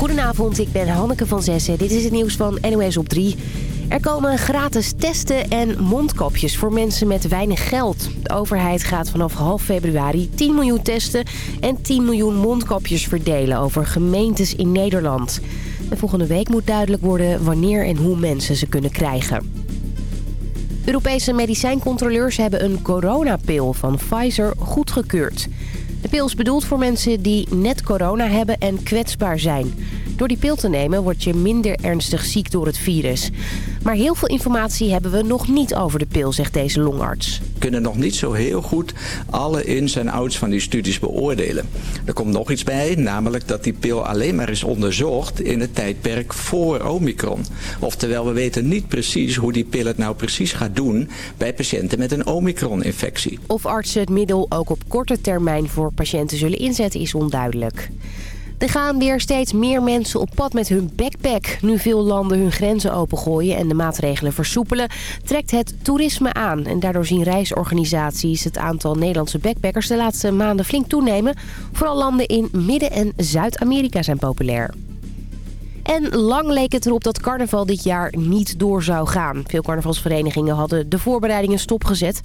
Goedenavond, ik ben Hanneke van Zessen. Dit is het nieuws van NOS op 3. Er komen gratis testen en mondkapjes voor mensen met weinig geld. De overheid gaat vanaf half februari 10 miljoen testen en 10 miljoen mondkapjes verdelen over gemeentes in Nederland. En volgende week moet duidelijk worden wanneer en hoe mensen ze kunnen krijgen. Europese medicijncontroleurs hebben een coronapil van Pfizer goedgekeurd. De pil is bedoeld voor mensen die net corona hebben en kwetsbaar zijn. Door die pil te nemen word je minder ernstig ziek door het virus. Maar heel veel informatie hebben we nog niet over de pil, zegt deze longarts. We kunnen nog niet zo heel goed alle ins en outs van die studies beoordelen. Er komt nog iets bij, namelijk dat die pil alleen maar is onderzocht in het tijdperk voor Omicron. Oftewel, we weten niet precies hoe die pil het nou precies gaat doen bij patiënten met een Omicron-infectie. Of artsen het middel ook op korte termijn voor patiënten zullen inzetten is onduidelijk. Er gaan weer steeds meer mensen op pad met hun backpack. Nu veel landen hun grenzen opengooien en de maatregelen versoepelen... trekt het toerisme aan. En daardoor zien reisorganisaties het aantal Nederlandse backpackers... de laatste maanden flink toenemen. Vooral landen in Midden- en Zuid-Amerika zijn populair. En lang leek het erop dat carnaval dit jaar niet door zou gaan. Veel carnavalsverenigingen hadden de voorbereidingen stopgezet.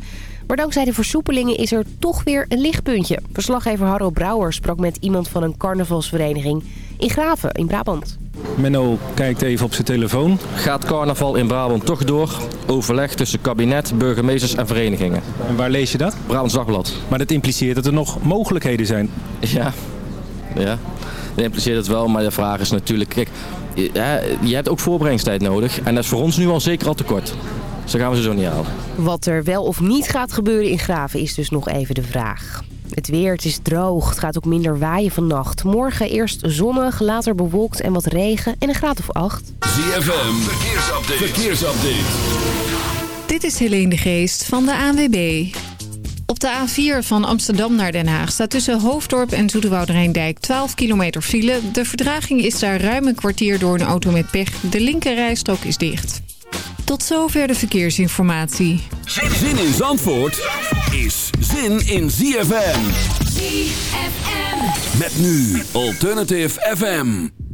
Maar dankzij de versoepelingen is er toch weer een lichtpuntje. Verslaggever Harro Brouwer sprak met iemand van een carnavalsvereniging in Graven in Brabant. Menno kijkt even op zijn telefoon. Gaat carnaval in Brabant toch door? Overleg tussen kabinet, burgemeesters en verenigingen. En waar lees je dat? Brabants Dagblad. Maar dat impliceert dat er nog mogelijkheden zijn. Ja, ja. Dat impliceert het wel, maar de vraag is natuurlijk... Kijk, je, je hebt ook voorbereidingstijd nodig. En dat is voor ons nu al zeker al te kort. Dus dan gaan we ze zo niet halen. Wat er wel of niet gaat gebeuren in Graven is dus nog even de vraag. Het weer, het is droog. Het gaat ook minder waaien vannacht. Morgen eerst zonnig, later bewolkt en wat regen en een graad of acht. ZFM, verkeersupdate. verkeersupdate. Dit is Helene de Geest van de ANWB. Op de A4 van Amsterdam naar Den Haag staat tussen Hoofddorp en Zoeterwoude-Rijndijk 12 kilometer file. De verdraging is daar ruim een kwartier door een auto met pech. De linkerrijstrook is dicht. Tot zover de verkeersinformatie. Zin in Zandvoort is zin in ZFM. ZFM. Met nu Alternative FM.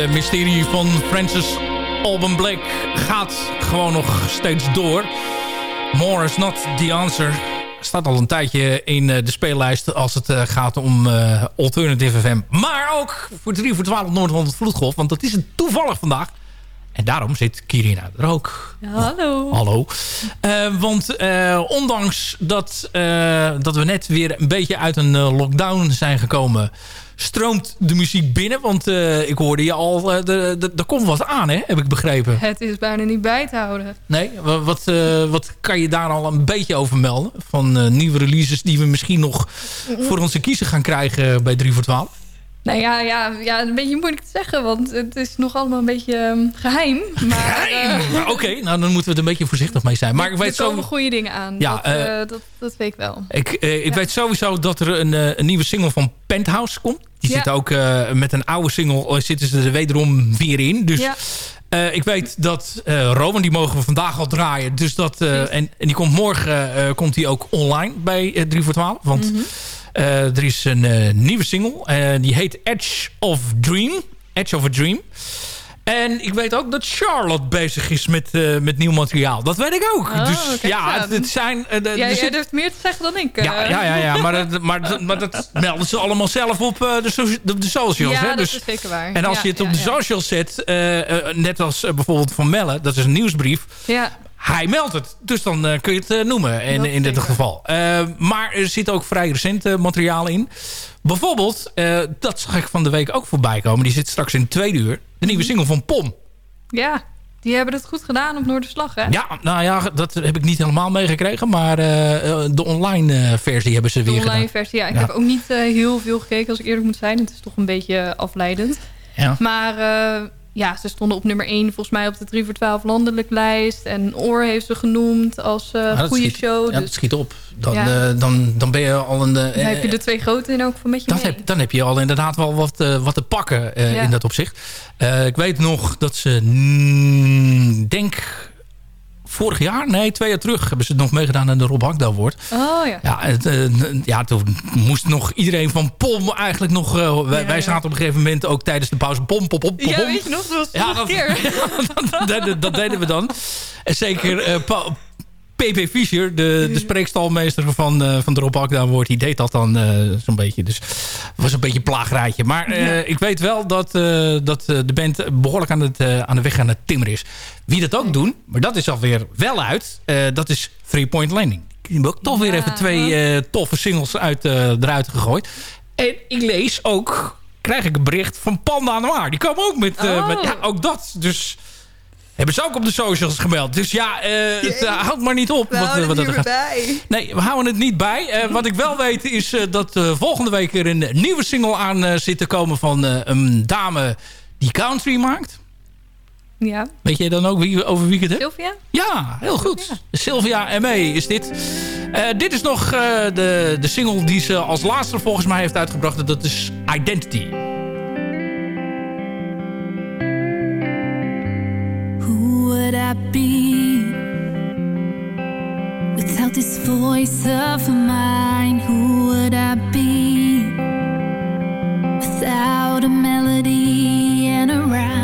Het mysterie van Francis Alban Blake gaat gewoon nog steeds door. More is not the answer. Staat al een tijdje in eh, de speellijst als het eh, gaat om eh, Alternative FM. Maar ook voor 3 voor 12 Noord-Holland Vloedgolf. Want dat is het toevallig vandaag. En daarom zit Kirina er ook. hallo. Hallo. Eh, want eh, ondanks dat, eh, dat we net weer een beetje uit een lockdown zijn gekomen... stroomt de muziek binnen. Want ik hoorde je al, er komt wat aan, hè? heb ik begrepen. Het is bijna niet bij te houden. Nee? Wa- Wat, wat kan je daar al een beetje over melden? Van nieuwe releases die we misschien nog voor onze kiezer gaan krijgen bij 3 voor 12? Nou ja, ja, ja, een beetje moeilijk te zeggen, want het is nog allemaal een beetje ehm, geheim. Maar eh, Maar Oké, nou dan moeten we er een beetje voorzichtig mee zijn. Maar ik er weet zo... komen goede dingen aan. Ja, dat, eh, eh, dat, dat weet ik wel. Ik, eh, ik weet sowieso dat er een, eh, een nieuwe single van Penthouse komt. Die Ja. zit ook eh, met een oude single, eh, zitten ze er wederom weer in. Dus eh, ik weet dat uh, Roman, die mogen we vandaag al draaien. Dus dat, eh, en, en die komt morgen eh, komt die ook online bij eh, 3 voor 12. Want Mhm. eh, er is een eh, nieuwe single. eh, die heet Edge of Dream. Edge of a Dream. En ik weet ook dat Charlotte bezig is met, eh, met nieuw materiaal. Dat weet ik ook. Oh, dus ja, het, het zijn... eh, de- ja jij durft meer te zeggen dan ik. eh. ja, ja, ja, ja maar, dat, maar, dat- maar dat melden ze allemaal zelf op eh, de, soci- de, socials. Ja, hè? dat Dus, is zeker waar. en als Ja, je het op de socials zet, eh, eh, net als eh, bijvoorbeeld van Melle, dat is een nieuwsbrief. Ja, Hij meldt het, dus dan eh, kun je het eh, noemen in, in dit geval. Eh, maar er zit ook vrij recent materiaal in. Bijvoorbeeld, dat zag ik van de week ook voorbij komen. Die zit straks in tweede uur. De nieuwe single van Pom. ja, die hebben het goed gedaan op Noorderslag, hè? Ja, nou ja, dat heb ik niet helemaal meegekregen. Maar de online versie hebben ze De weer online gedaan. versie, ja. Ik Ja. heb ook niet heel veel gekeken, als ik eerlijk moet zijn. Het is toch een beetje afleidend. Ja. Maar ja, ze stonden op nummer 1 volgens mij op de 3 voor 12 landelijk lijst. En Oor heeft ze genoemd als eh dat goede schiet- show. Ja, dat dus schiet op. Dan, Ja. eh, dan, dan ben je al een... eh, dan heb je de twee grote in ook van met je dat mee. heb, dan heb je al inderdaad wel wat, eh, wat te pakken eh, in dat opzicht. Eh, ik weet nog dat ze, mm, denk vorig jaar, nee, twee jaar terug... hebben ze nog meegedaan aan de Rob Hakda Award. Oh ja. Ja, het, eh, ja, toen moest nog iedereen van Pom eigenlijk nog... eh, wij, zaten op een gegeven moment ook tijdens de pauze... Pom, pom, pom, pom, Ja, weet je nog? Dat was Ja, dat- keer. dat, dat- dat deden we dan. En zeker eh, Pa- PP Fischer, de, de spreekstalmeester van, eh van Rob Award, die deed dat dan eh, zo'n beetje. Dus het was een beetje een plaagrijtje. Maar eh, ik weet wel dat, dat de band behoorlijk aan, het, aan de weg aan het timmeren is. Wie dat ook doen, maar dat is alweer wel uit, dat is Three Point Landing. Die hebben ook toch weer even twee toffe singles uit, eruit gegooid. En ik lees ook, krijg ik een bericht van Panda Noir. Die komen ook met, eh, Oh. met ja, ook dat. Dus hebben ze ook op de socials gemeld. Dus ja, eh, het eh, houdt maar niet op. wat, eh, wat dat gaat. bij. Nee, we houden het niet bij. Eh, wat ik wel weet is eh, dat eh, volgende week er een nieuwe single aan zit te komen van eh, een dame die country maakt. Ja, Weet jij dan ook wie, over wie ik het heb? Sylvia? Ja, heel goed. Sylvia M.E. is dit. Eh, dit is nog eh, de, de single die ze als laatste volgens mij heeft uitgebracht. En Dat is Identity. Be without this voice of mine? Who would I be without a melody and a rhyme?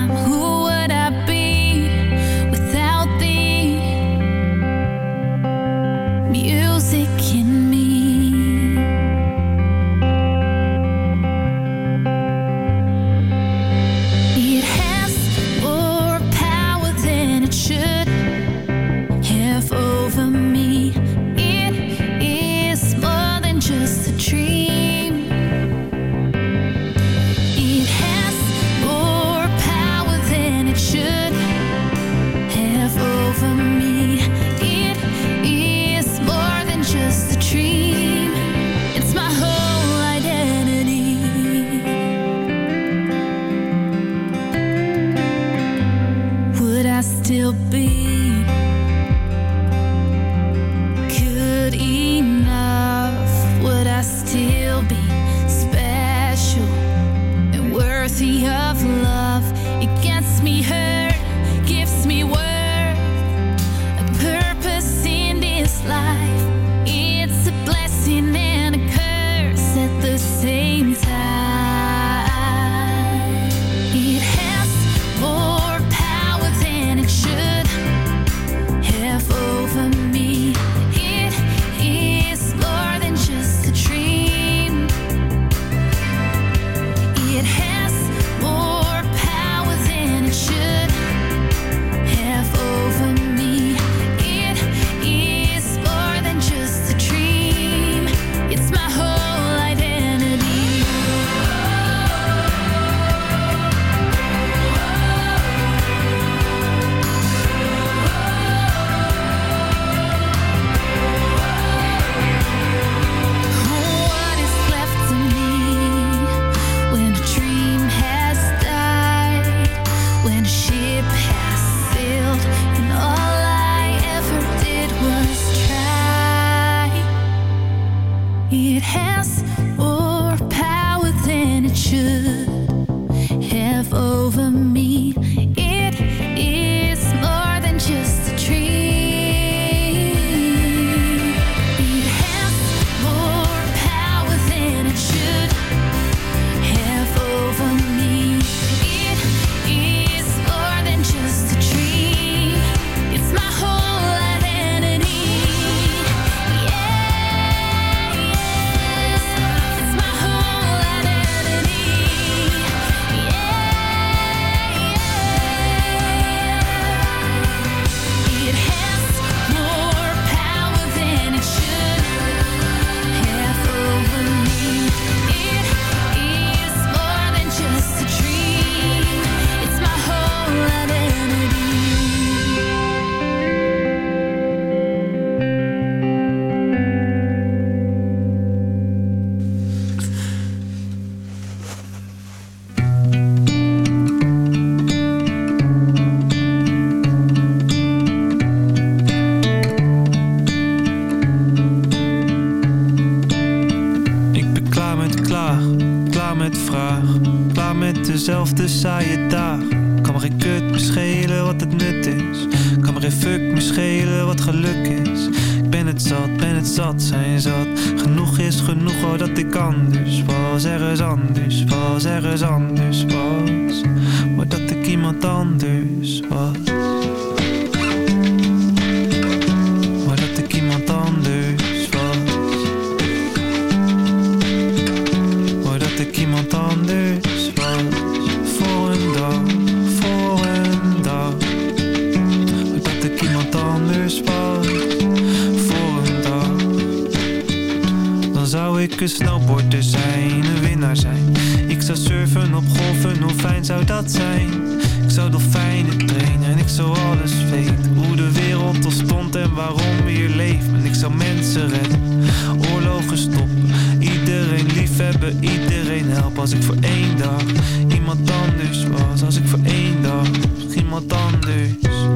Mensen redden, oorlogen stoppen Iedereen liefhebben, iedereen helpen. Als ik voor één dag iemand anders was. Als ik voor één dag iemand anders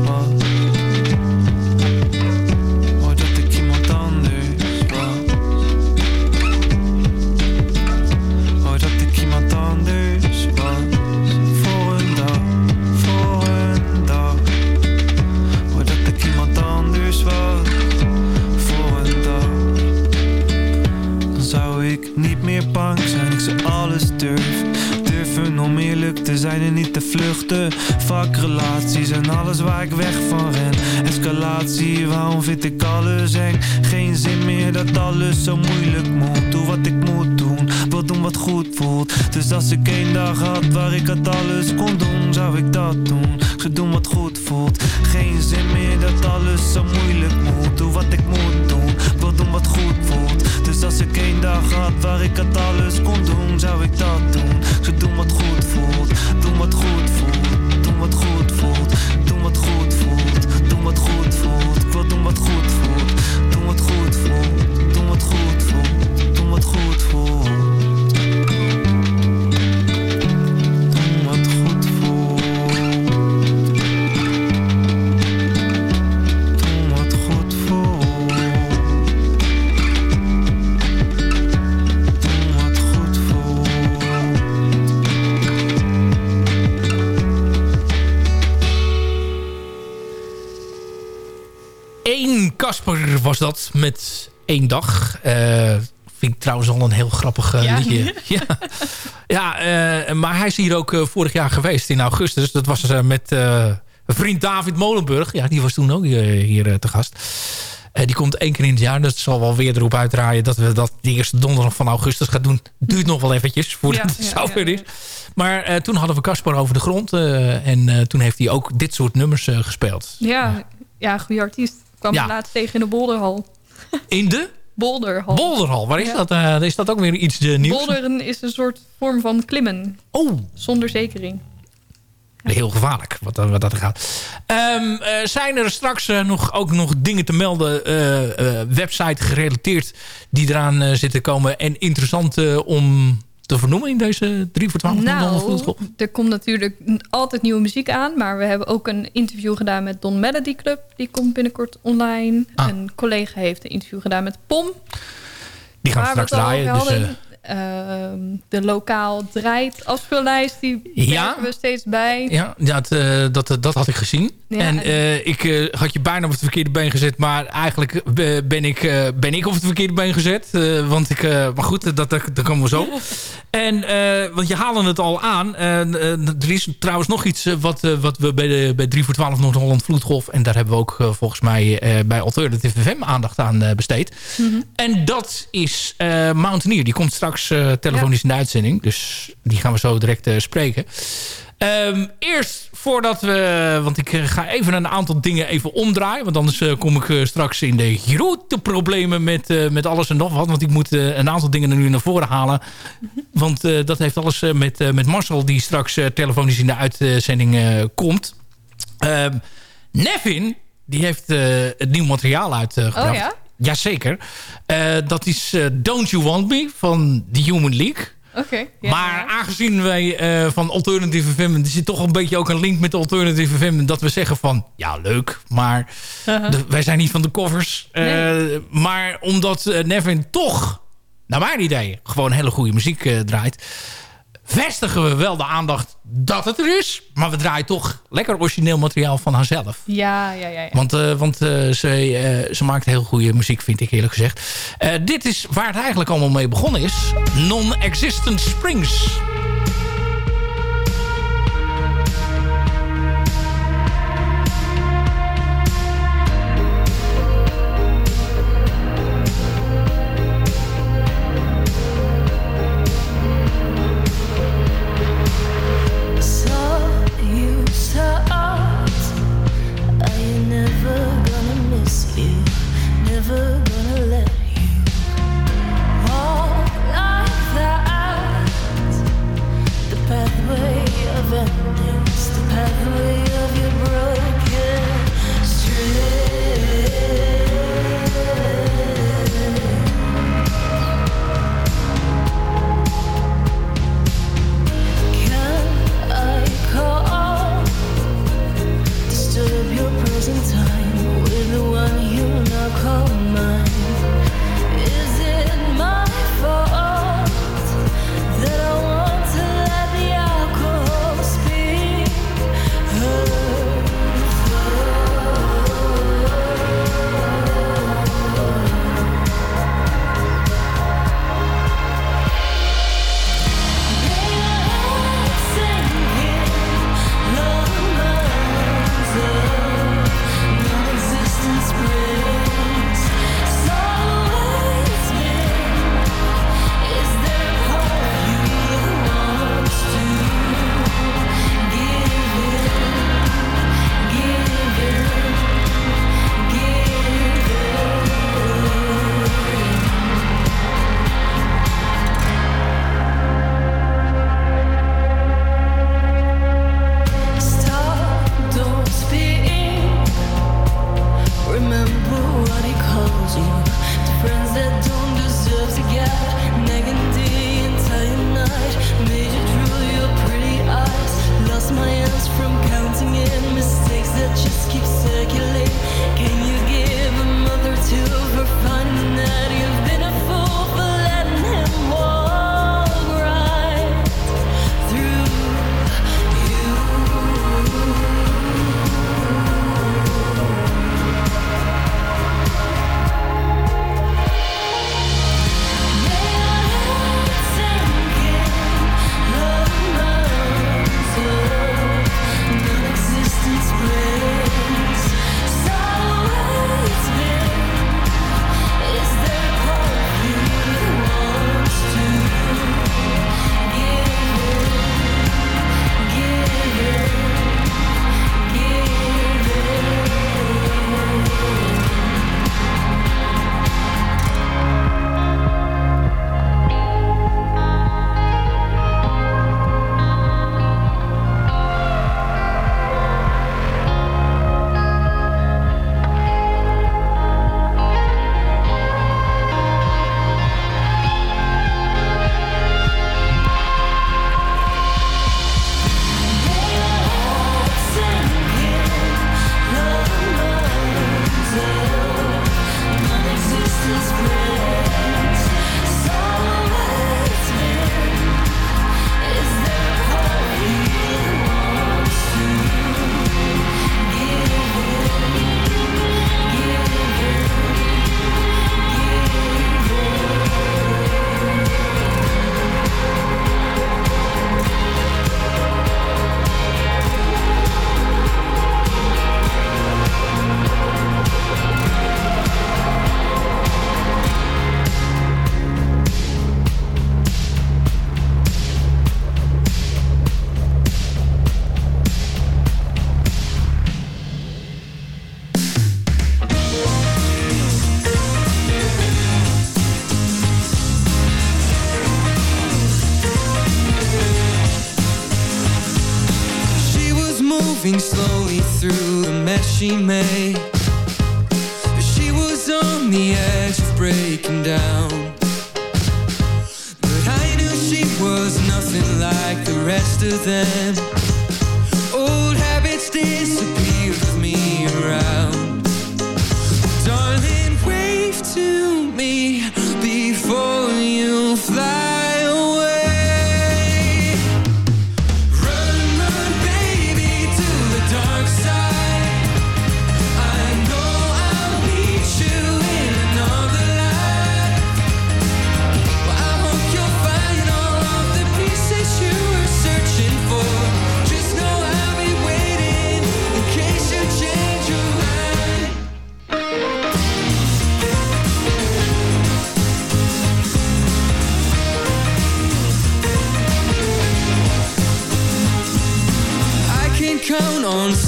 was zijn en niet te vluchten. Vakrelaties en alles waar ik weg van ren. Escalatie, waarom vind ik alles eng? Geen zin meer dat alles zo moeilijk moet. Doe wat ik moet doen, wil doen wat goed voelt. Dus als ik één dag had waar ik het alles kon doen Zou ik dat doen, ik doen wat goed voelt. Geen zin meer dat alles zo moeilijk moet. Doe wat ik moet doen, wil doen wat goed voelt. Dus als ik één dag had waar ik het alles kon doen Zou ik dat doen, ik doen wat goed voelt Wat goed voelt, doen wat goed voelt Doen wat goed voelt, doen wat goed voelt Ik wil wat goed voelt, doen wat goed voelt Doen wat goed voelt, doen wat goed voelt dat met één dag. Eh, vind ik trouwens al een heel grappig eh, Ja. liedje. Ja, ja eh, maar hij is hier ook vorig jaar geweest in augustus. Dat was met vriend David Molenburg. Ja, die was toen ook hier, te gast. Die komt één keer in het jaar. Dat zal wel weer erop uitdraaien dat we dat de eerste donderdag van augustus gaan doen. Duurt nog wel eventjes voordat Ja, het zover is. Maar toen hadden we Casper over de grond. en toen heeft hij ook dit soort nummers gespeeld. Ja, ja goede artiest. Kwam Ja. laatst tegen in de Bolderhal. In de Bolderhal. Bolderhal. Waar is Ja. dat? eh, is dat ook weer iets eh, nieuws? Bolderen is een soort vorm van klimmen. Oh, Zonder zekering. heel gevaarlijk wat, dat- wat dat gaat. Ehm, eh, zijn er straks eh, nog, ook nog dingen te melden, eh, eh, website gerelateerd, die eraan eh, zitten komen en interessant eh, om te vernoemen in deze 3 voor 12 van de Hollandse Nou, er komt natuurlijk altijd nieuwe muziek aan. Maar we hebben ook een interview gedaan met Don Melody Club. Die komt binnenkort online. Ah. Een collega heeft een interview gedaan met Pom. Die gaan we straks draaien. Dus, hadden, ehm, de lokaal draait afspeellijst, die Ja. we steeds bij. Ja, ja dat, eh, dat, dat had ik gezien. Ja, en eh, ik eh, had je bijna op het verkeerde been gezet. Maar eigenlijk eh, ben, ik, ben ik op het verkeerde been gezet. Want ik, maar goed, dat, dat, dat komen we zo. En, want je haalde het al aan. Er is trouwens nog iets wat, wat we bij, de, bij 3 voor 12 Noord-Holland Vloedgolf... en daar hebben we ook volgens mij bij Alternative FM aandacht aan besteed. En dat is Mountaineer. Die komt straks telefonisch in de uitzending. Dus die gaan we zo direct spreken. Ehm, eerst voordat we... Want ik eh, ga even een aantal dingen even omdraaien. Want anders eh, kom ik eh, straks in de grote problemen met, met alles en nog wat. Want ik moet een aantal dingen er nu naar voren halen. Want dat heeft alles met, met Marcel... die straks telefonisch in de uitzending komt. Ehm, Nevin, die heeft het nieuw materiaal uitgebracht. Oh ja? Jazeker. Dat is Don't You Want Me van The Human League. Ja. Maar aangezien wij eh, van Alternative FM... er zit toch een beetje ook een link met de Alternative FM... dat we zeggen van, ja leuk, maar Uh-huh. de- wij zijn niet van de covers. Eh, Nee. Maar omdat eh, Nevin toch, naar mijn idee... gewoon hele goede muziek draait... vestigen we wel de aandacht dat het er is. Maar we draaien toch lekker origineel materiaal van haarzelf. Ja, ja, ja. ja. Want, eh, want eh, ze, eh, ze maakt heel goede muziek, vind ik eerlijk gezegd. Dit is waar het eigenlijk allemaal mee begonnen is. Non-Existent Springs. Never she made.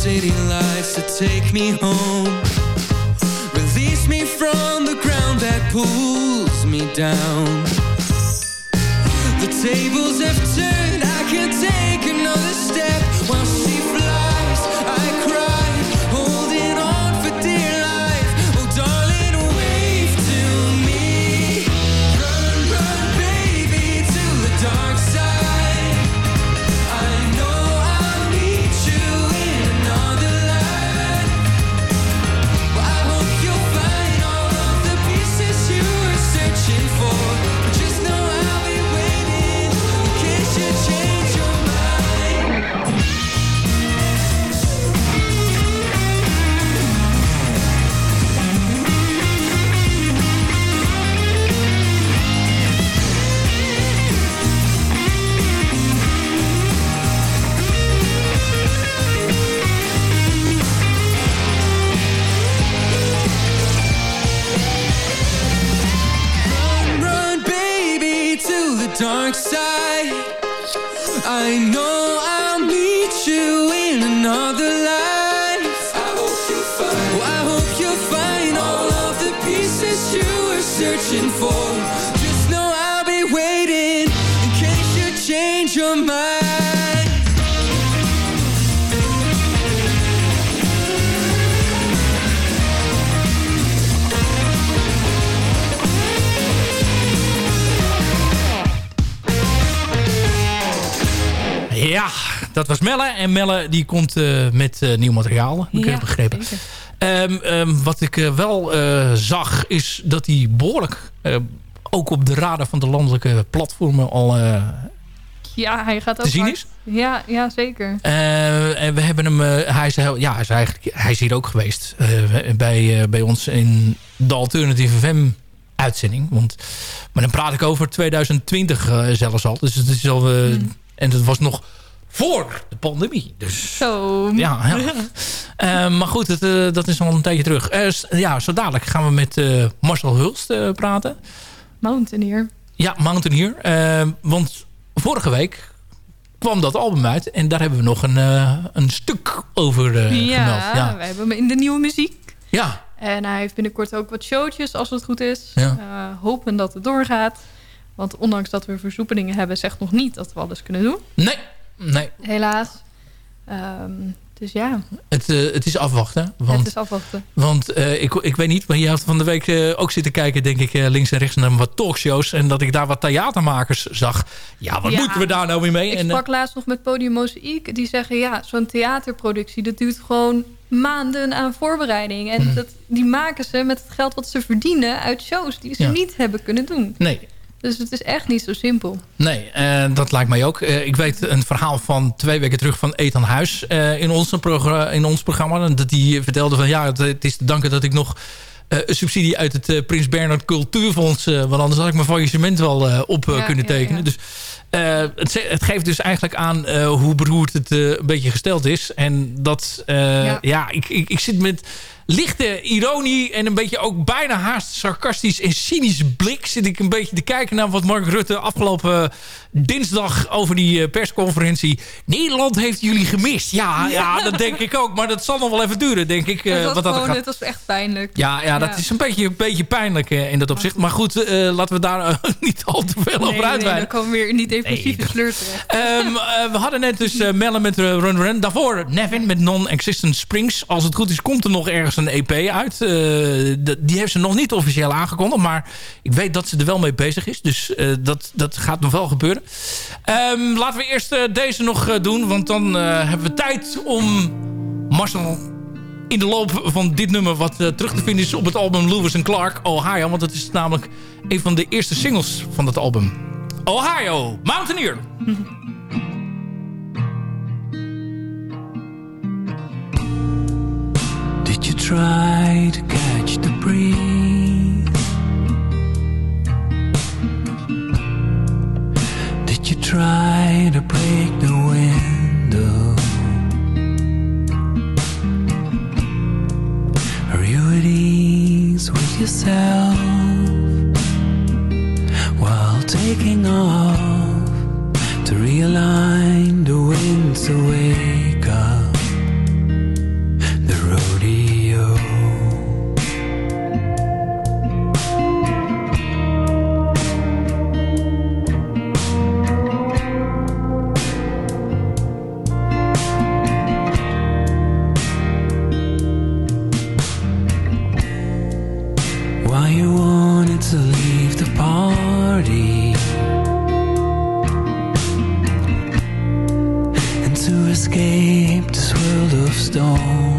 City lights to take me home. Release me from the ground that pulls me down. The tables have turned, dat was Melle. En Melle die komt eh, met eh, nieuw materiaal, heb ik Ja, eh, begrepen. Ehm, ehm, wat ik eh, wel zag, is dat hij behoorlijk... eh, ook op de radar van de landelijke platformen al Ja, hij gaat ook te zien hard. is. Ja, ja, zeker. En we hebben hem... hij, is, heel- ja, hij, is eigenlijk, hij is hier ook geweest. bij, bij ons in de Alternative FM uitzending. Want, maar dan praat ik over 2020 eh, zelfs al. Dus het is al... eh, En dat was nog voor de pandemie. Dus Zo. ja, ja. Eh, maar goed, het, eh, dat is al een tijdje terug. Eh, ja, zo dadelijk gaan we met Marcel Hulst praten. Mountaineer. Ja, Mountaineer. Want vorige week kwam dat album uit. En daar hebben we nog een, een stuk over eh, gemeld. ja, Ja. wij hebben hem in de nieuwe muziek. ja, En hij heeft binnenkort ook wat showtjes, als het goed is. Ja. Hopen dat het doorgaat. Want ondanks dat we versoepelingen hebben... zegt nog niet dat we alles kunnen doen. nee, nee. Helaas. Ehm, dus ja, Het, eh, het is afwachten. Want, het is afwachten. want eh, ik, ik weet niet, maar je had van de week eh, ook zitten kijken, denk ik, links en rechts naar wat talkshows. En dat ik daar wat theatermakers zag. Ja, wat Ja. moeten we daar nou weer mee? Ik En, sprak laatst nog met Podium Mozaïek. Die zeggen, ja, zo'n theaterproductie... dat duurt gewoon maanden aan voorbereiding. En Mhm. dat, die maken ze met het geld wat ze verdienen... uit shows die ze Ja. niet hebben kunnen doen. nee, Dus het is echt niet zo simpel. Nee, eh, dat lijkt mij ook. Eh, ik weet een verhaal van twee weken terug van Ethan Huis eh, in, ons in ons programma. Dat hij vertelde van ja, het, het is te danken dat ik nog een subsidie uit het Prins Bernhard Cultuurfonds... want anders had ik mijn faillissement wel op Ja, kunnen tekenen. ja. Dus het, het geeft dus eigenlijk aan hoe beroerd het een beetje gesteld is. En dat, ja, Ja. ik, ik, ik zit met... lichte ironie en een beetje ook bijna haast sarcastisch en cynisch blik... zit ik een beetje te kijken naar wat Mark Rutte afgelopen dinsdag over die eh, persconferentie... Nederland heeft jullie gemist. Ja, ja, dat denk ik ook. Maar dat zal nog wel even duren, denk ik. eh, het, was wat dat gewoon, het was echt pijnlijk. Ja, ja, dat is een beetje, een beetje pijnlijk eh, in dat opzicht. Maar goed, eh, laten we daar eh, niet al te veel Nee, over nee, uitweiden. dan komen we weer die depressieve Nee. Ehm, eh, we hadden net dus uh, Mellen met uh, Run Run. Daarvoor Nevin met Non-Existent Springs. Als het goed is, komt er nog ergens een EP uit. Eh, die heeft ze nog niet officieel aangekondigd. Maar ik weet dat ze er wel mee bezig is. Dus eh, dat, dat gaat nog wel gebeuren. Ehm, laten we eerst eh, deze nog doen. Want dan hebben we tijd om Marcel in de loop van dit nummer... wat terug te vinden is op het album Lewis Clark, Ohio. Want dat is namelijk een van de eerste singles van dat album. Ohio, Mountaineer. try to catch the breeze? Did you try to break the window? Are you at ease with yourself while taking off to realign the winds up? the rodeo. You wanted to leave the party and to escape this world of stone.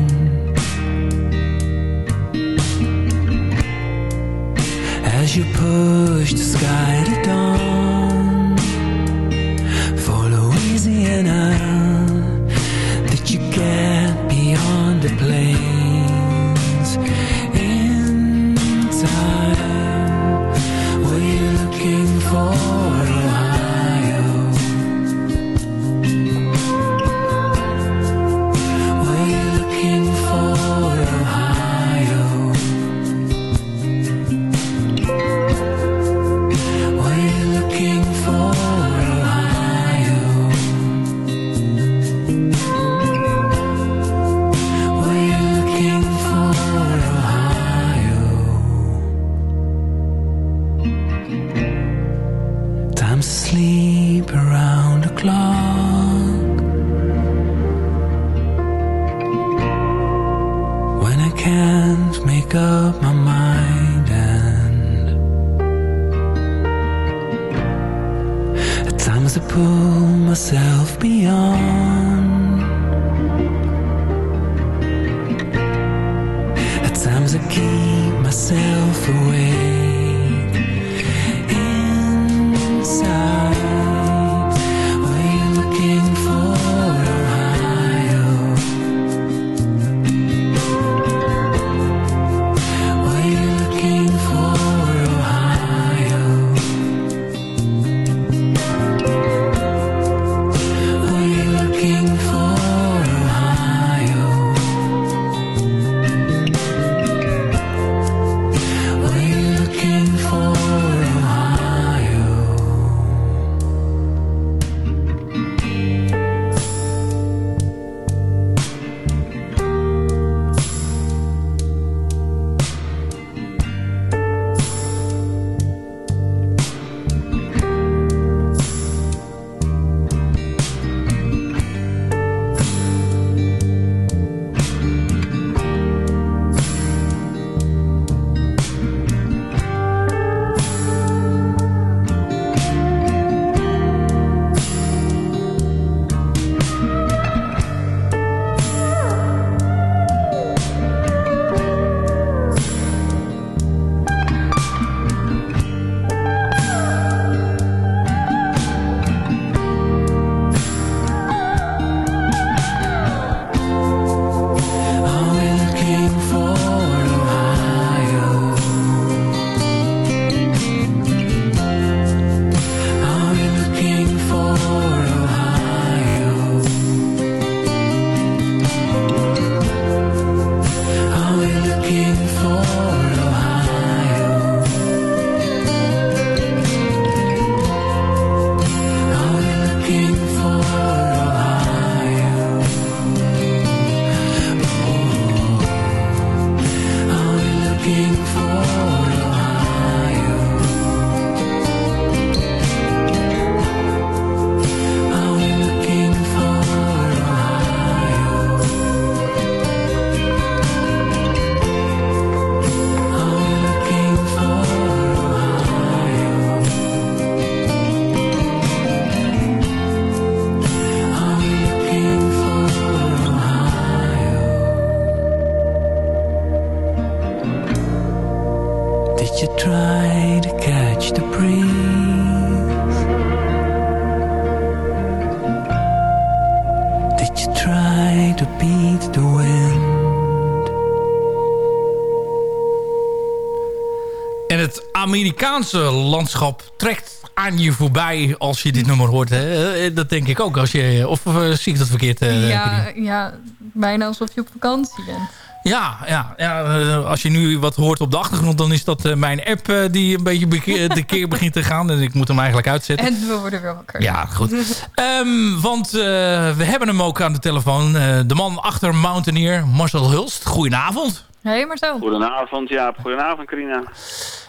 Amerikaanse landschap trekt aan je voorbij als je dit nummer hoort. Hè? Eh, Dat denk ik ook. Als je, of eh, zie ik dat verkeerd? eh, ja, ja, bijna alsof je op vakantie bent. ja, ja, ja als je nu wat hoort op de achtergrond... dan is dat mijn app die een beetje de keer begint te gaan. En ik moet hem eigenlijk uitzetten. En we worden weer wakker. Ja, goed. Ehm, want we hebben hem ook aan de telefoon. De man achter Mountaineer, Marcel Hulst. Goedenavond. Marcel. Goedenavond, Jaap. Goedenavond, Carina.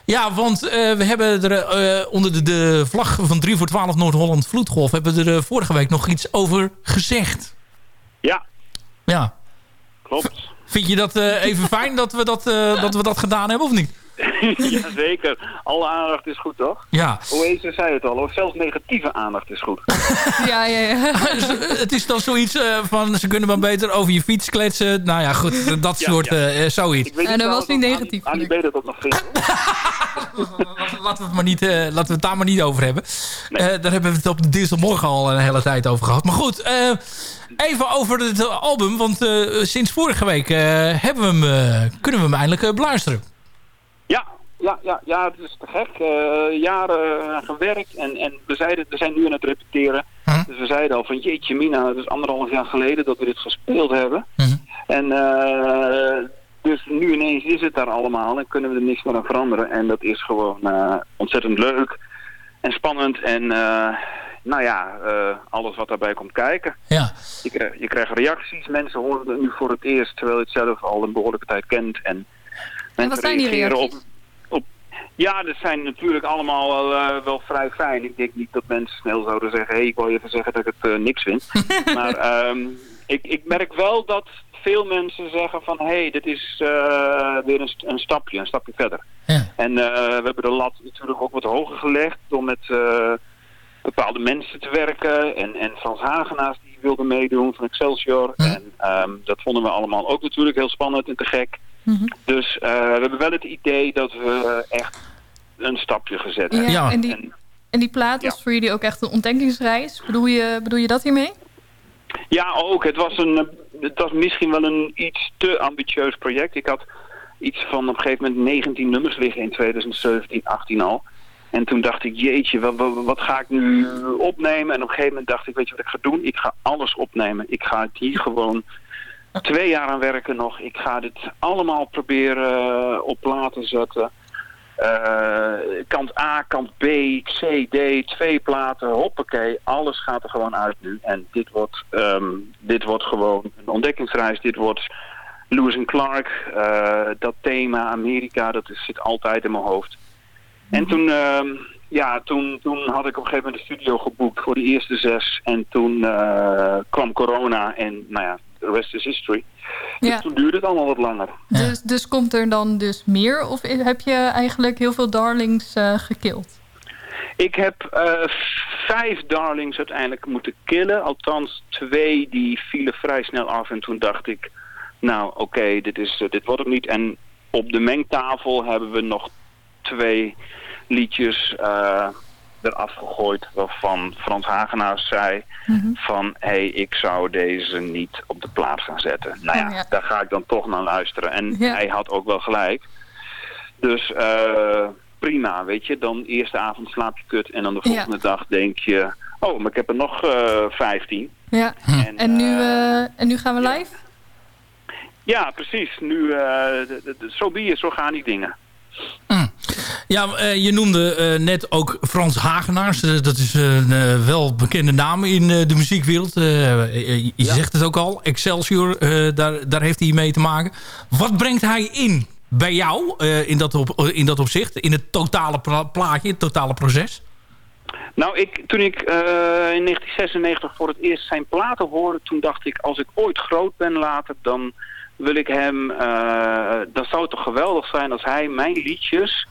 Ja, want eh, we hebben er eh, onder de, de vlag van 3 voor 12 Noord-Holland Vloedgolf... hebben we er eh, vorige week nog iets over gezegd. Ja, Ja. klopt. Vind je dat eh, even fijn dat we dat, eh, dat we dat gedaan hebben of niet? Jazeker. Alle aandacht is goed, toch? Ja. Oasis zei het al, hoor. zelfs negatieve aandacht is goed. Ja, ja, ja. het is dan zoiets eh, van... ze kunnen maar beter over je fiets kletsen. Nou ja, goed, dat Ja, soort ja. eh, zoiets. En dat was niet of negatief, Ali B dat nog vindt. Laten we, het maar niet, eh, laten we het daar maar niet over hebben. Eh, daar hebben we het op de dinsdagmorgen al een hele tijd over gehad. Maar goed, eh, even over het album. Want eh, sinds vorige week eh, hebben we hem, eh, kunnen we hem eindelijk eh, beluisteren. Ja, ja, ja, ja, het is te gek. Eh, jaren aan gewerkt en, en we, zeiden, we zijn nu aan het repeteren. Dus we zeiden al van jeetje mina, het is anderhalf jaar geleden dat we dit gespeeld hebben. En eh, dus nu ineens is het daar allemaal en kunnen we er niks meer aan veranderen. En dat is gewoon eh, ontzettend leuk en spannend en eh, nou ja, eh, alles wat daarbij komt kijken. Ja. Je, krijgt, je krijgt reacties, mensen horen het nu voor het eerst terwijl je het zelf al een behoorlijke tijd kent. En, mensen wat zijn die reacties? Op, op, ja, dat zijn natuurlijk allemaal wel, eh, wel vrij fijn. Ik denk niet dat mensen snel zouden zeggen, hé, hey, ik wil even zeggen dat ik het eh, niks vind. maar ehm, ik, ik merk wel dat veel mensen zeggen van, hé, hey, dit is eh, weer een, een stapje, een stapje verder. En eh, we hebben de lat natuurlijk ook wat hoger gelegd door met eh, bepaalde mensen te werken. En, en Frans Hagenaars die wilde meedoen van Excelsior. En ehm, dat vonden we allemaal ook natuurlijk heel spannend en te gek. Dus eh, we hebben wel het idee dat we echt een stapje gezet hebben. Ja, En, die, en die plaat was voor jullie ook echt een ontdekkingsreis. Bedoel je, bedoel je dat hiermee? Ja, ook. Het was, een, het was misschien wel een iets te ambitieus project. Ik had iets van op een gegeven moment 19 nummers liggen in 2017, 18 al. En toen dacht ik, jeetje, wat, wat, wat ga ik nu opnemen? En op een gegeven moment dacht ik, weet je wat ik ga doen? Ik ga alles opnemen. Ik ga het hier gewoon twee jaar aan werken nog. Ik ga dit allemaal proberen eh, op platen zetten. Eh, kant A, kant B, C, D, twee platen, hoppakee, alles gaat er gewoon uit nu. En dit wordt, ehm, dit wordt gewoon een ontdekkingsreis, dit wordt Lewis en Clark, eh, dat thema Amerika, dat is, zit altijd in mijn hoofd. En toen, ehm, ja, toen, toen had ik op een gegeven moment de studio geboekt voor de eerste zes. En toen kwam corona en nou ja, the rest is history. Ja. Dus toen duurde het allemaal wat langer. Dus, dus komt er dan dus meer? Of heb je eigenlijk heel veel darlings eh gekild? Ik heb eh, vijf darlings uiteindelijk moeten killen. Althans twee die vielen vrij snel af. En toen dacht ik, nou oké, dit dit, uh, dit wordt het niet. En op de mengtafel hebben we nog twee liedjes uh, eraf gegooid. Waarvan Frans Hagenaars zei van... hé, hey, ik zou deze niet op de plaat gaan zetten. Nou ja, Oh, ja. daar ga ik dan toch naar luisteren. En Ja. hij had ook wel gelijk. Dus... eh prima, weet je. Dan eerste avond slaap je kut en dan de Ja. volgende dag denk je... Oh, maar ik heb er nog eh 15. Ja. En, En, nu, eh, en nu gaan we live? Ja, precies. Nu, eh, zo be zo gaan die dingen. Ja, eh, je noemde eh, net ook Frans Hagenaars. Eh, dat is een wel bekende naam in de muziekwereld. Je zegt het ook al. Excelsior, daar, daar heeft hij mee te maken. Wat brengt hij in bij jou in, dat op, in dat opzicht? In het totale pla- plaatje, het totale proces? Nou, ik, toen ik in 1996 voor het eerst zijn platen hoorde, toen dacht ik, als ik ooit groot ben later, dan wil ik hem, eh, dan zou het toch geweldig zijn als hij mijn liedjes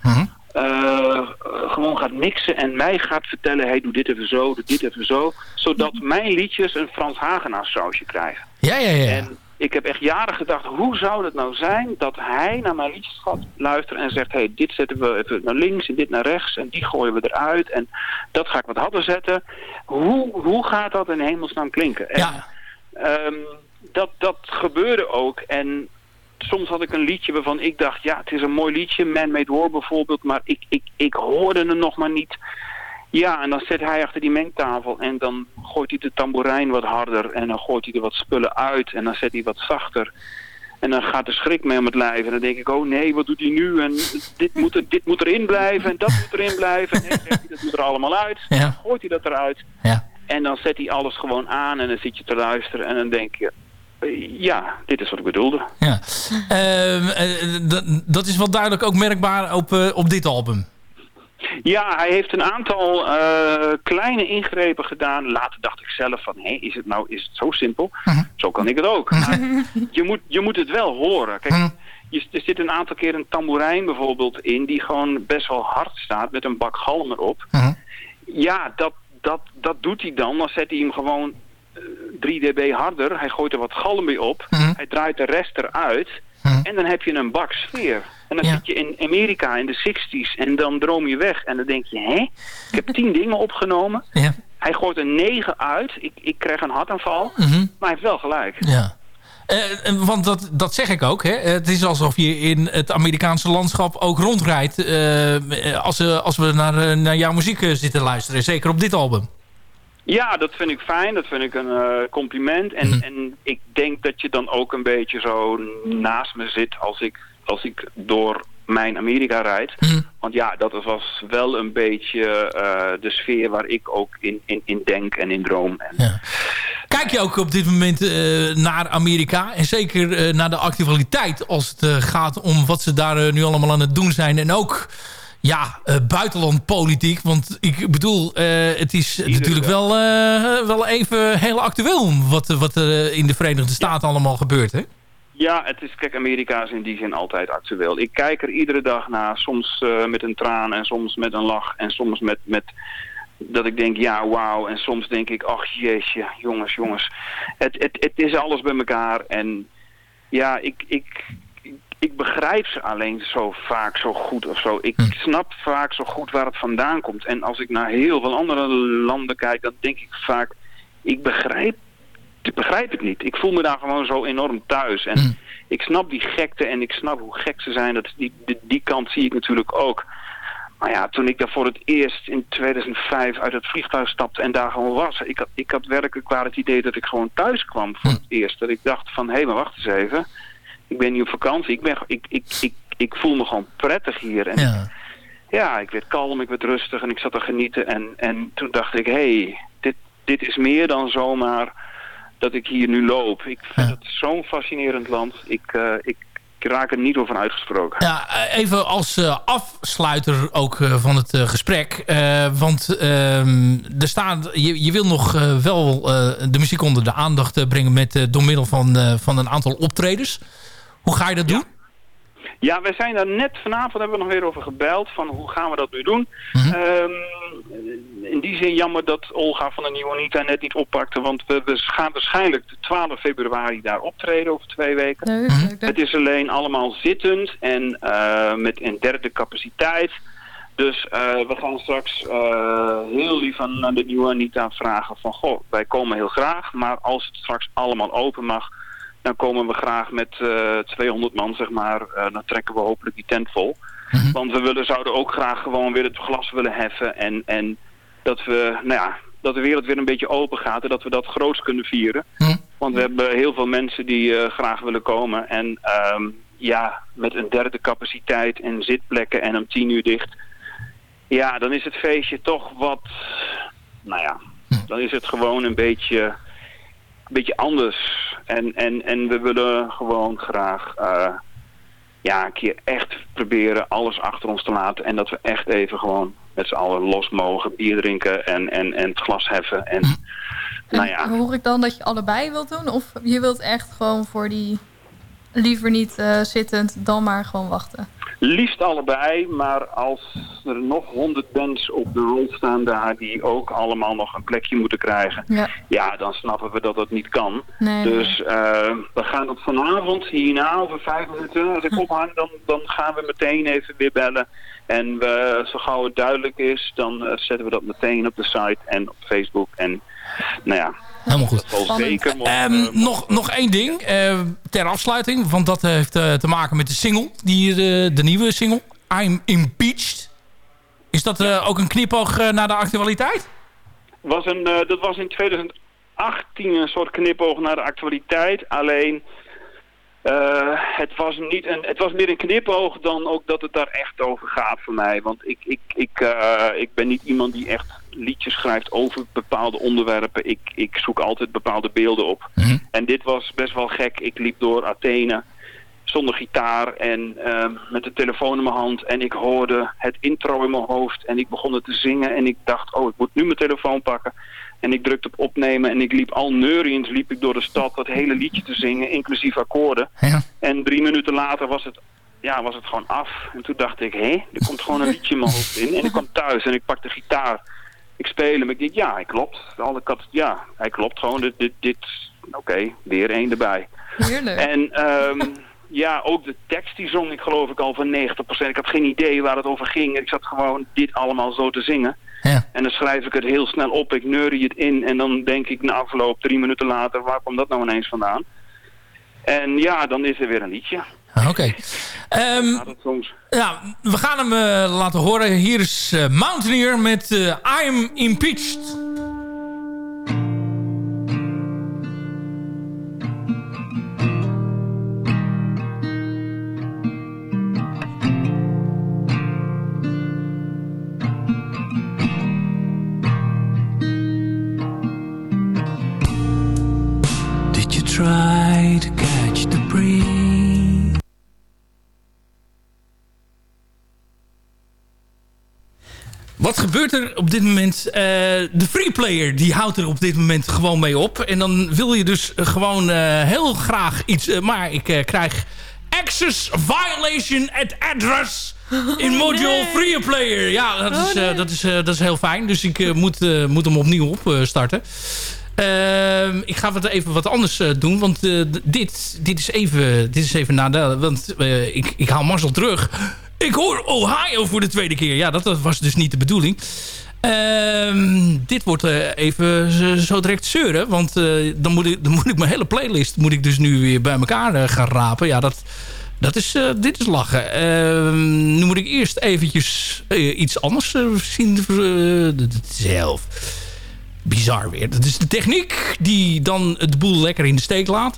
eh, gewoon gaat mixen en mij gaat vertellen, hey, doe dit even zo, doe dit even zo, zodat mijn liedjes een Frans Hagenaar sausje krijgen. Ja, ja, ja. En ik heb echt jaren gedacht, hoe zou het nou zijn dat hij naar mijn liedjes gaat luisteren en zegt, hey, dit zetten we even naar links en dit naar rechts en die gooien we eruit en dat ga ik wat harder zetten. Hoe, hoe gaat dat in hemelsnaam klinken? En, ehm, dat, dat gebeurde ook en soms had ik een liedje waarvan ik dacht, ja, het is een mooi liedje, Man Made War bijvoorbeeld, maar ik, ik, ik hoorde hem nog maar niet. Ja, en dan zit hij achter die mengtafel en dan gooit hij de tamboerijn wat harder en dan gooit hij er wat spullen uit en dan zet hij wat zachter. En dan gaat de schrik mee om het lijf en dan denk ik, oh nee, wat doet hij nu? En dit moet, er, dit moet erin blijven en dat moet erin blijven. En nee, zegt hij, dat moet er allemaal uit. Ja. Dan gooit hij dat eruit. Ja. En dan zet hij alles gewoon aan en dan zit je te luisteren en dan denk je, ja, dit is wat ik bedoelde. Ja. Ehm, eh, dat- is wel duidelijk ook merkbaar op, eh, op dit album. Ja, hij heeft een aantal eh, kleine ingrepen gedaan. Later dacht ik zelf van, hé, is het nou is het zo simpel? Zo kan ik het ook. Maar je, moet, je moet het wel horen. Kijk, je, er zit een aantal keer een tamboerijn bijvoorbeeld in... die gewoon best wel hard staat met een bak galm erop. Ja, dat, dat, dat doet hij dan. Dan zet hij hem gewoon eh, 3 dB harder. Hij gooit er wat galm bij op. Hij draait de rest eruit. En dan heb je een bak sfeer. En dan zit je in Amerika in de 60s en dan droom je weg. En dan denk je, hè? Ik heb tien dingen opgenomen. Ja. Hij gooit er negen uit. Ik, ik krijg een hartaanval. Mhm. Maar hij heeft wel gelijk. Ja. Eh, want dat, dat zeg ik ook. Hè. Het is alsof je in het Amerikaanse landschap ook rondrijdt... eh, als, we- als we naar, eh, naar jouw muziek eh, zitten luisteren. Zeker op dit album. Ja, dat vind ik fijn. Dat vind ik een eh, compliment. En, en ik denk dat je dan ook een beetje zo naast me zit als ik, als ik door mijn Amerika rijd. Want ja, dat was wel een beetje eh, de sfeer waar ik ook in, in, in denk en in droom. En, Kijk je ook op dit moment eh, naar Amerika? En zeker naar de actualiteit als het gaat om wat ze daar nu allemaal aan het doen zijn. En ook ja, eh, buitenlandpolitiek. Want ik bedoel, eh, het is natuurlijk wel, eh, wel even heel actueel... wat, wat er in de Verenigde Staten allemaal gebeurt. Hè? Ja, het is, kijk, Amerika is in die zin altijd actueel. Ik kijk er iedere dag naar, soms met een traan en soms met een lach en soms met, met dat ik denk, ja, wauw. En soms denk ik, ach jeetje, jongens, jongens. Het, het, het is alles bij elkaar en ja, ik, ik, ik, begrijp ze alleen zo vaak zo goed of zo. Ik snap vaak zo goed waar het vandaan komt. En als ik naar heel veel andere landen kijk, dan denk ik vaak, ik begrijp ik begrijp het niet. Ik voel me daar gewoon zo enorm thuis. En ik snap die gekte en ik snap hoe gek ze zijn. Dat, die, die, die kant zie ik natuurlijk ook. Maar ja, toen ik daar voor het eerst in 2005 uit het vliegtuig stapte en daar gewoon was. Ik had, ik had werkelijk waar het idee dat ik gewoon thuis kwam voor het eerst. Dat ik dacht van, hé, maar wacht eens even. Ik ben nu op vakantie. Ik, ben, ik, ik, ik, ik voel me gewoon prettig hier. En Ja. ja, ik werd kalm, ik werd rustig en ik zat te genieten. En, en toen dacht ik, hé, hey, dit, dit is meer dan zomaar dat ik hier nu loop. Ik vind het zo'n fascinerend land. Ik, eh, ik, ik raak er niet over uitgesproken. Ja, eh, even als eh, afsluiter ook van het gesprek. Want ehm, er staat, je, je wil nog wel de muziek onder de aandacht brengen... Met, door middel van, van een aantal optredens. Hoe ga je dat doen? Ja, wij zijn daar net vanavond hebben we nog weer over gebeld van hoe gaan we dat nu doen. Mhm. Ehm, in die zin jammer dat Olga van de Nieuwe Anita net niet oppakte, want we, we gaan waarschijnlijk de 12 februari daar optreden over twee weken. Leuk. Het is alleen allemaal zittend en eh, met een derde capaciteit. Dus eh, we gaan straks eh, heel lief aan aan de nieuwe Anita vragen van... Goh, wij komen heel graag, maar als het straks allemaal open mag... dan komen we graag met eh 200 man, zeg maar. Eh, dan trekken we hopelijk die tent vol. Want we willen, zouden ook graag gewoon weer het glas willen heffen. En, en dat, we, nou ja, dat de wereld weer een beetje open gaat en dat we dat groots kunnen vieren. Want we hebben heel veel mensen die eh, graag willen komen. En ehm, ja, met een derde capaciteit en zitplekken en om tien uur dicht. Ja, dan is het feestje toch wat, nou ja, dan is het gewoon een beetje, een beetje anders. En, en, en we willen gewoon graag, eh, ja, een keer echt proberen alles achter ons te laten. En dat we echt even gewoon met z'n allen los mogen, bier drinken en, en, en het glas heffen. En nou ja, Hoor ik dan dat je allebei wilt doen? Of je wilt echt gewoon voor die liever niet eh, zittend, dan maar gewoon wachten? liefst allebei, maar als er nog honderd bands op de rol staan daar die ook allemaal nog een plekje moeten krijgen, Ja. ja, dan snappen we dat dat niet kan. Nee, Dus eh, we gaan op vanavond, hierna over vijf minuten, als ik ophang, dan, dan gaan we meteen even weer bellen. En we, zo gauw het duidelijk is, dan eh, zetten we dat meteen op de site en op Facebook. En nou ja, Helemaal goed. zeker. Ehm, eh, nog, nog één ding eh, ter afsluiting. Want dat heeft eh, te maken met de single. Die, de, de nieuwe single. I'm Impeached. Is dat eh, ook een knipoog naar de actualiteit? was een, eh, dat was in 2018 een soort knipoog naar de actualiteit. Alleen, eh, het, was niet een, het was meer een knipoog dan ook dat het daar echt over gaat voor mij. Want ik, ik, ik, eh, ik ben niet iemand die echt liedjes schrijft over bepaalde onderwerpen. Ik, ik zoek altijd bepaalde beelden op. En dit was best wel gek. Ik liep door Athene zonder gitaar en eh, met de telefoon in mijn hand. En ik hoorde het intro in mijn hoofd en ik begon het te zingen. En ik dacht, oh, ik moet nu mijn telefoon pakken. En ik drukte op opnemen en ik liep al neuriëns liep ik door de stad dat hele liedje te zingen, inclusief akkoorden. En drie minuten later was het, ja, was het gewoon af. En toen dacht ik, hé, er komt gewoon een liedje in mijn hoofd in. En ik kwam thuis en ik pak de gitaar. Ik speel hem. Ik denk, ja, hij klopt. Alle kat, ja, hij klopt gewoon. Dit, dit, dit oké, weer één erbij. Heerlijk. En ehm, ja, ook de tekst die zong ik geloof ik al van 90%. Ik had geen idee waar het over ging. Ik zat gewoon dit allemaal zo te zingen. En dan schrijf ik het heel snel op. Ik neurie het in. En dan denk ik na afloop, drie minuten later, waar kwam dat nou ineens vandaan? En ja, dan is er weer een liedje. Ah, Oké. Ehm, ja, we gaan hem eh, laten horen. Hier is eh, Mountaineer met eh, I'm Impeached. Op dit moment? Eh, de freeplayer die houdt er op dit moment gewoon mee op. En dan wil je dus gewoon eh, heel graag iets... eh, maar ik krijg access violation at address in module freeplayer. Ja, dat is, eh, dat, is, dat is heel fijn. Dus ik moet, moet hem opnieuw opstarten. Ehm, ik ga wat even wat anders doen. Want dit, dit is even, dit is even nadeel. Want ik, ik haal Marcel terug. Ik hoor Ohio voor de tweede keer. Ja, dat, dat was dus niet de bedoeling. Ehm, dit wordt eh, even zo- direct zeuren. Want eh, dan, moet ik, dan moet ik mijn hele playlist moet ik dus nu weer bij elkaar eh, gaan rapen. Ja, dat, dat is, dit is lachen. Ehm, nu moet ik eerst eventjes iets anders zien. Heel bizar weer. Dat is de techniek die dan het boel lekker in de steek laat.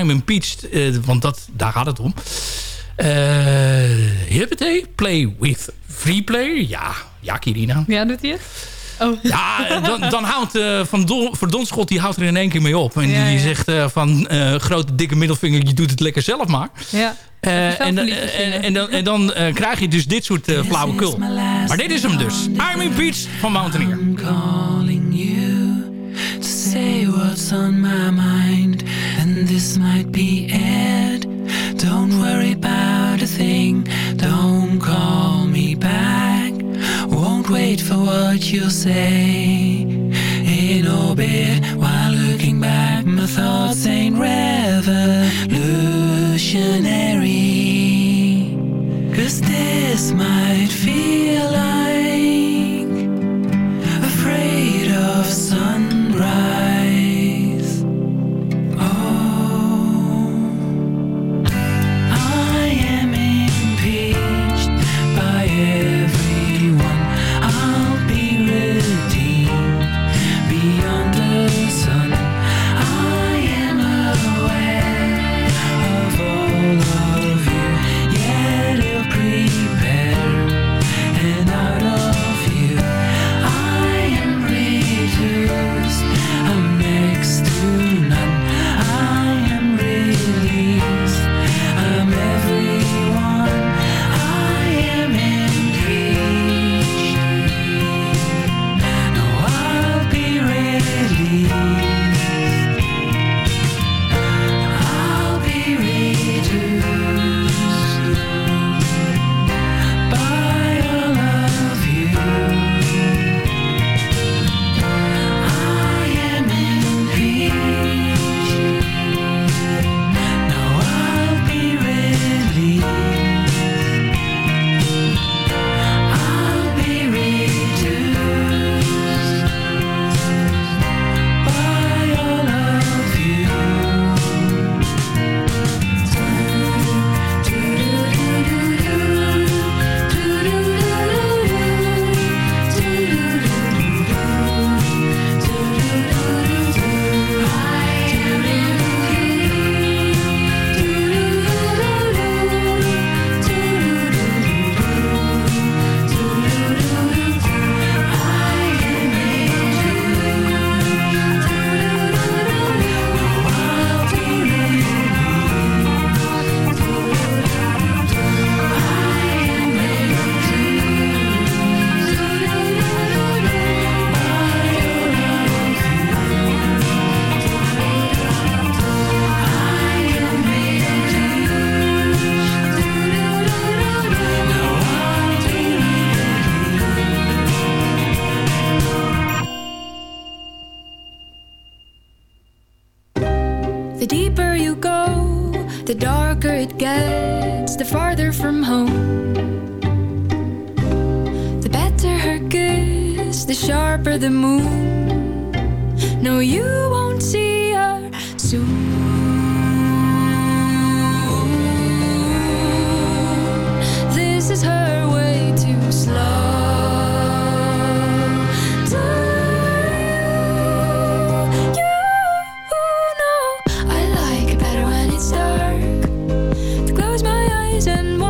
I'm impeached, want dat, daar gaat het om. Uh, Hippity, play with free player. Ja, ja Kirina. Ja, doet hij het? Oh. Ja, eh, dan, dan houdt eh, Van Don, Verdonschot die houdt er in één keer mee op. En Ja, die ja. zegt eh, van eh, grote dikke middelvinger, je doet het lekker zelf maar. Ja. Eh, en, dan- en, en dan, en dan eh, krijg je dus dit soort eh, flauwekul. Maar dit is hem dus. I'm impeached van Mountaineer. calling you to say what's on my mind, and this might be it. Don't worry about a thing, don't call me back. Won't wait for what you'll say. In orbit while looking back, my thoughts ain't revolutionary. Cause this might feel like afraid of sunrise. My eyes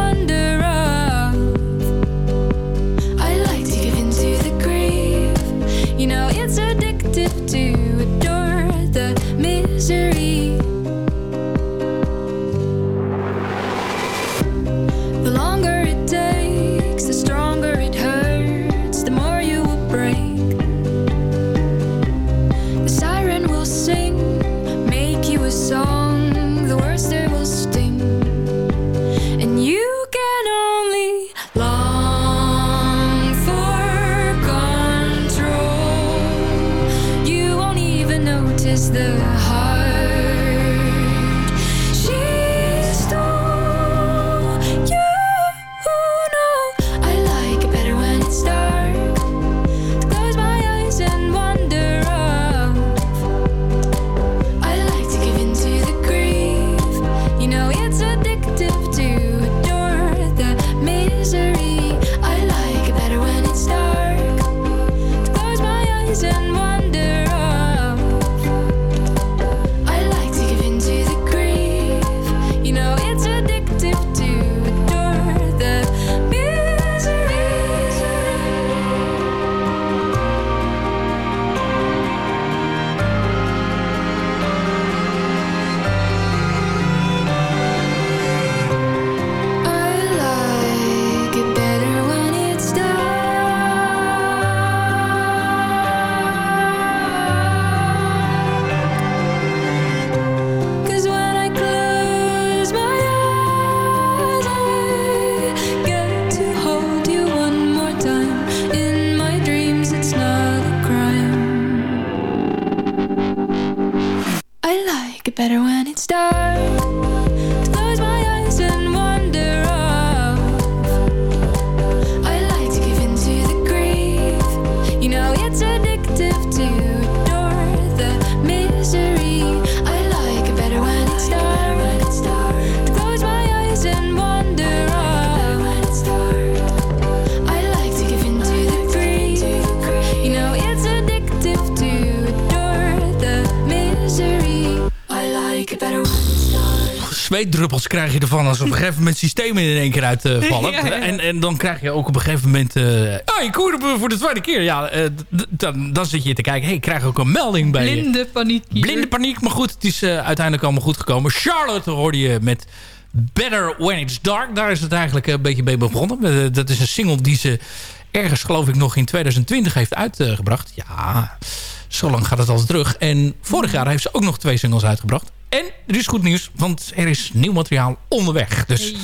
zweetdruppels krijg je ervan als op een gegeven moment systemen in één keer uitvallen. Ja, ja. En, en dan krijg je ook op een gegeven moment... eh oh, ik voor de tweede keer. Ja, eh, dan, dan zit je te kijken. hey, ik krijg ook een melding bij je. Blinde paniek. hier. Blinde paniek, maar goed, het is eh, uiteindelijk allemaal goed gekomen. Charlotte hoorde je met Better When It's Dark. Daar is het eigenlijk een beetje mee begonnen. Eh, dat is een single die ze ergens, geloof ik, nog in 2020 heeft uitgebracht. Ja, zo lang gaat het al terug. En vorig jaar heeft ze ook nog twee singles uitgebracht. En er is goed nieuws, want er is nieuw materiaal onderweg. Dus,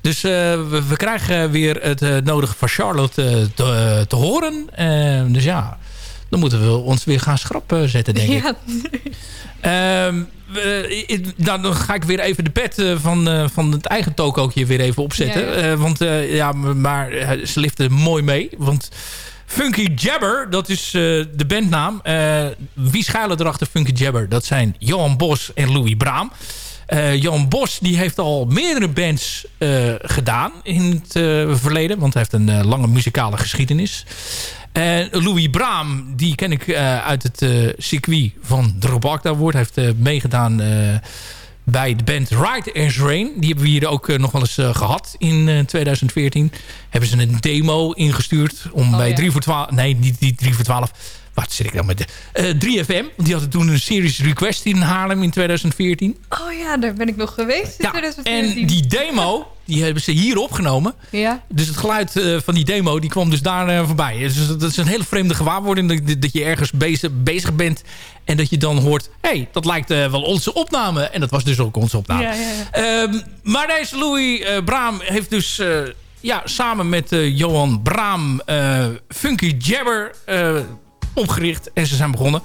dus eh, we, we krijgen weer het eh, nodige van Charlotte eh, te, te horen. Eh, dus ja, dan moeten we ons weer gaan schrap eh, zetten, denk ik. Ja. Ehm, we- i- dan, ga ik weer even de pet van, van het eigen tokootje weer even opzetten. Ja, ja. Want ja, maar ze liften mooi mee. Want Funky Jabber, dat is eh, de bandnaam. Eh, wie schuilen er achter Funky Jabber? Dat zijn Johan Bos en Louis Braam. Eh, Johan Bos die heeft al meerdere bands gedaan in het verleden. Want hij heeft een lange muzikale geschiedenis. En Louis Braam, die ken ik uit het circuit van de Rob Akda Award. Hij heeft meegedaan bij de band Ride as Rain. Die hebben we hier ook eh, nog wel eens eh, gehad in eh, 2014. Hebben ze een demo ingestuurd om bij ja. 3 voor 12... Nee, niet, niet 3 voor 12. Wat zit ik nou met de... eh, 3FM. Want die hadden toen een series request in Haarlem in 2014. Oh ja, daar ben ik nog geweest in Ja, 2014. en die demo, die hebben ze hier opgenomen. Ja. Dus het geluid eh, van die demo, die kwam dus daar eh, voorbij. Dus dat is een hele vreemde gewaarwording dat, dat je ergens bezig, bezig bent... en dat je dan hoort, hé, hey, dat lijkt eh, wel onze opname. En dat was dus ook onze opname. Ja, ja, ja. Ehm, maar deze Louis eh, Braam heeft dus eh, ja, samen met eh, Johan Braam... eh, Funky Jabber eh, opgericht. En ze zijn begonnen.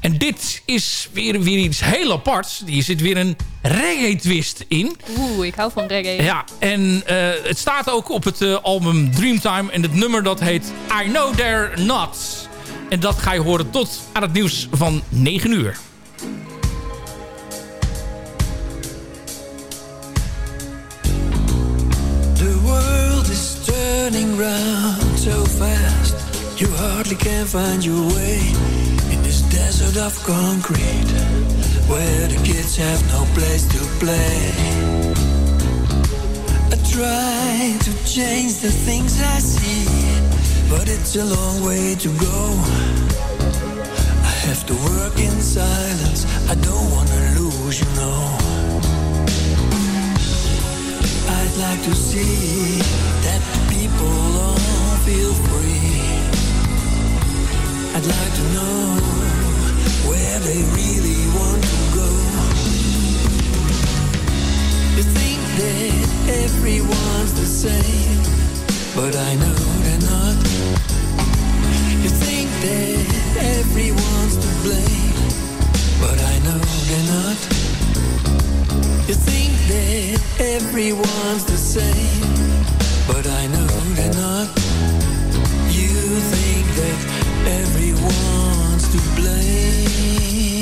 En dit is weer, weer iets heel aparts. Hier zit weer een reggae twist in. Oeh, ik hou van reggae. Ja, en eh, het staat ook op het eh, album Dreamtime. En het nummer dat heet I Know They're Not. En dat ga je horen tot aan het nieuws van 9 uur. The world is turning round so fast You hardly can find your way In this desert of concrete Where the kids have no place to play. I try to change the things I see But it's a long way to go. I have to work in silence. I don't wanna lose, you know. I'd like to see that people all feel free. I'd like to know where they really want to go. You think that everyone's the same, but I know they're not. You think that everyone's to blame, but I know they're not. You think that everyone's the same, but I know they're not. Everyone's to blame.